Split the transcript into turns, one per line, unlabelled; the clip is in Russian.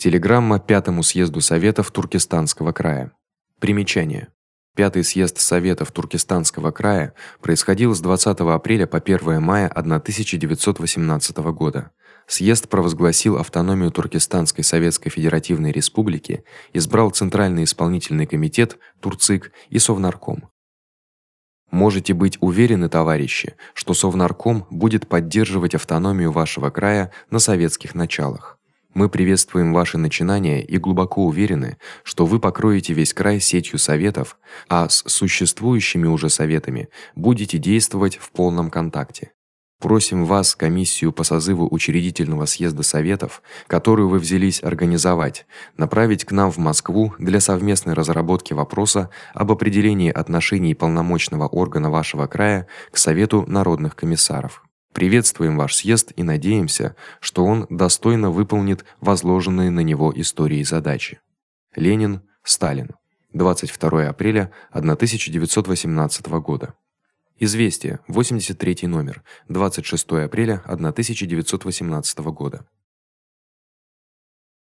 Телеграмма Пятому съезду Советов Туркестанского края. Примечание. Пятый съезд Советов Туркестанского края происходил с 20 апреля по 1 мая 1918 года. Съезд провозгласил автономию Туркестанской Советской Федеративной Республики, избрал Центральный исполнительный комитет Турцик и Совнарком. Можете быть уверены, товарищи, что Совнарком будет поддерживать автономию вашего края на советских началах. Мы приветствуем ваши начинания и глубоко уверены, что вы покроете весь край сетью советов, а с существующими уже советами будете действовать в полном контакте. Просим вас, комиссию по созыву учредительного съезда советов, которую вы взялись организовать, направить к нам в Москву для совместной разработки вопроса об определении отношений полномочного органа вашего края к Совету народных комиссаров. Приветствуем ваш съезд и надеемся, что он достойно выполнит возложенные на него историей задачи. Ленин, Сталин. 22 апреля 1918 года. Известие, 83 номер, 26 апреля 1918 года.